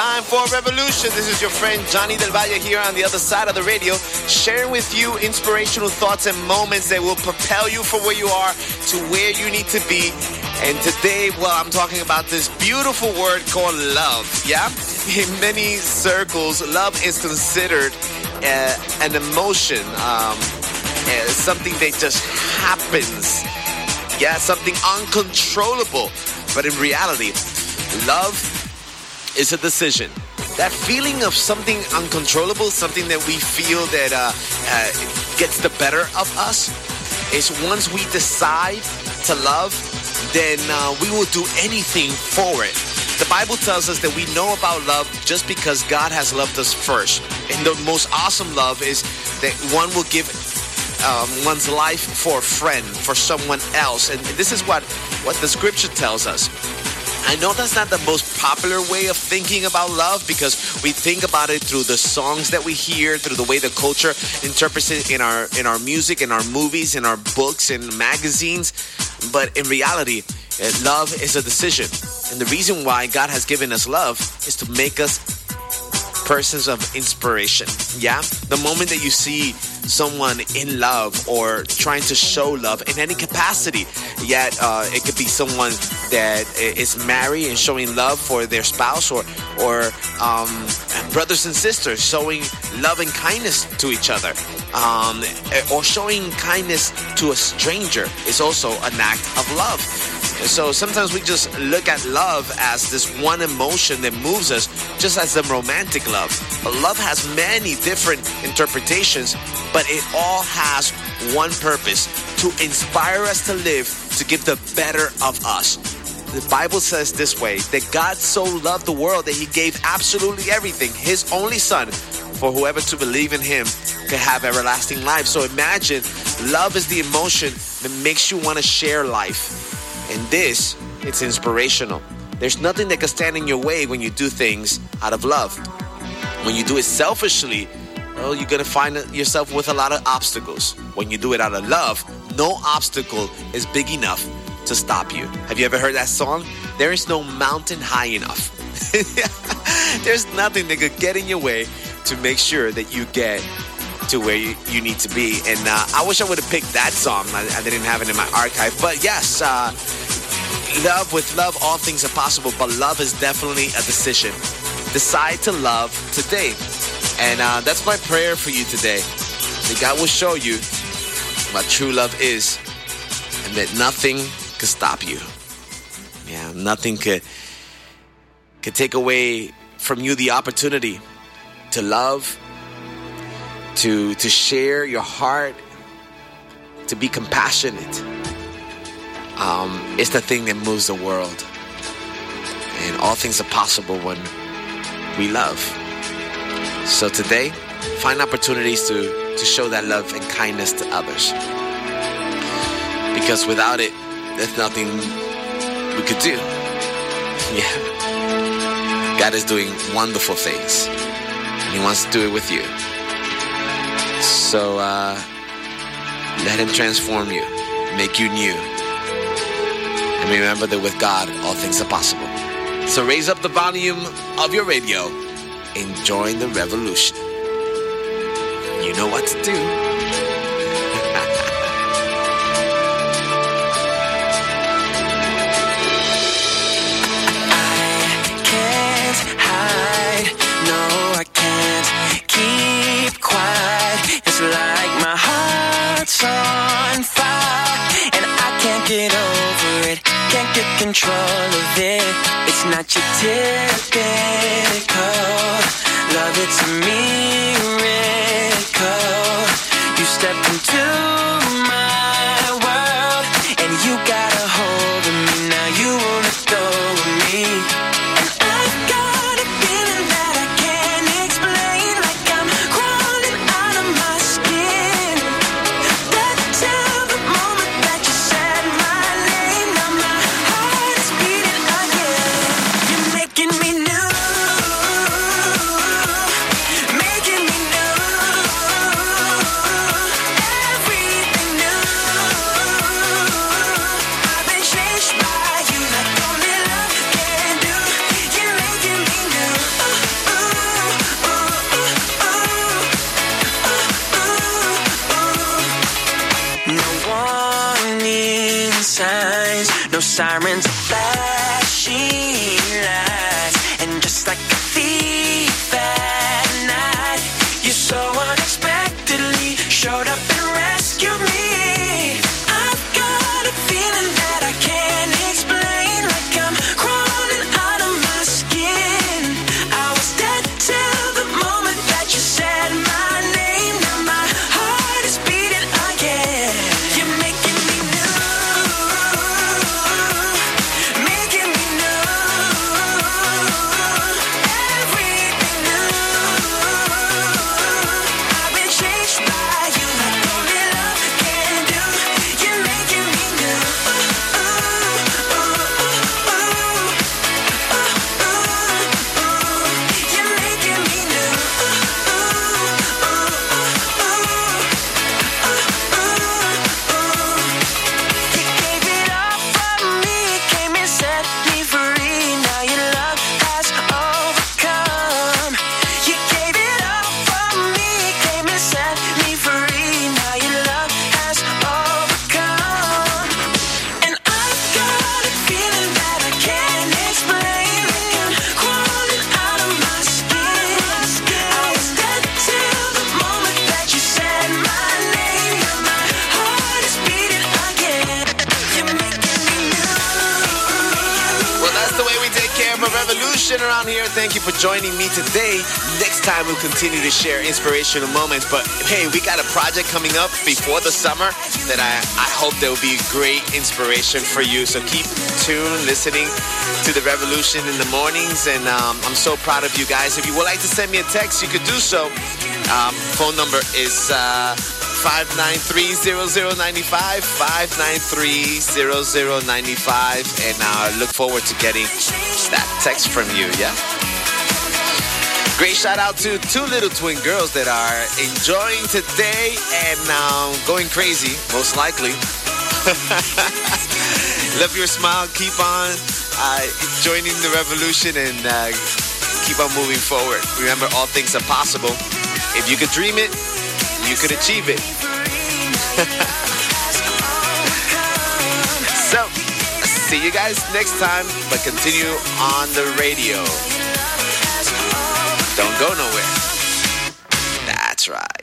Time for Revolution. This is your friend Johnny Del Valle here on the other side of the radio, sharing with you inspirational thoughts and moments that will propel you from where you are to where you need to be. And today, well, I'm talking about this beautiful word called love. Yeah? In many circles, love is considered uh, an emotion, um, uh, something that just happens. Yeah, something uncontrollable. But in reality, love is a decision. That feeling of something uncontrollable, something that we feel that uh, uh, gets the better of us, is once we decide to love, then uh, we will do anything for it. The Bible tells us that we know about love just because God has loved us first. And the most awesome love is that one will give um, one's life for a friend, for someone else. And this is what, what the scripture tells us. I know that's not the most popular way of thinking about love because we think about it through the songs that we hear, through the way the culture interprets it in our in our music, in our movies, in our books, in magazines. But in reality, eh, love is a decision. And the reason why God has given us love is to make us persons of inspiration. Yeah? The moment that you see someone in love or trying to show love in any capacity, yet uh, it could be someone that is married and showing love for their spouse or, or um, brothers and sisters showing love and kindness to each other. Um, or showing kindness to a stranger is also an act of love. So sometimes we just look at love as this one emotion that moves us, just as the romantic love. Love has many different interpretations, but it all has one purpose to inspire us to live, to give the better of us. The Bible says this way that God so loved the world that he gave absolutely everything, his only son, for whoever to believe in him can have everlasting life. So imagine love is the emotion that makes you want to share life. And this, it's inspirational. There's nothing that can stand in your way when you do things out of love. When you do it selfishly, well, you're gonna find yourself with a lot of obstacles. When you do it out of love, no obstacle is big enough to stop you. Have you ever heard that song? There is no mountain high enough. There's nothing that could get in your way to make sure that you get to where you, you need to be. And uh, I wish I would have picked that song. I, I, didn't have it in my archive. But yes, uh, love with love, all things are possible. But love is definitely a decision. Decide to love today. And uh, that's my prayer for you today. That God will show you what true love is and that nothing can stop you. Yeah, nothing could, could take away from you the opportunity to love to to share your heart, to be compassionate. Um, it's the thing that moves the world, and all things are possible when we love. So today, find opportunities to to show that love and kindness to others, because without it, there's nothing we could do. Yeah, God is doing wonderful things, and He wants to do it with you. So uh, let Him transform you, make you new. And remember that with God, all things are possible. So raise up the volume of your radio and join the revolution. You know what to do. Control Sirens. Flashing around here. Thank you for joining me today. Next time, we'll continue to share inspirational moments. But hey, we got a project coming up before the summer that I, I hope there will be great inspiration for you. So keep tuned, listening to the revolution in the mornings. And um, I'm so proud of you guys. If you would like to send me a text, you could do so. Um, phone number is uh, 593-0095, 593-0095. And I look forward to getting that text from you, yeah? Great shout out to two little twin girls that are enjoying today and um, going crazy, most likely. Love your smile. Keep on uh, joining the revolution and uh, keep on moving forward. Remember, all things are possible. If you could dream it, you could achieve it. So, see you guys next time, but continue on the radio. Don't go nowhere. That's right.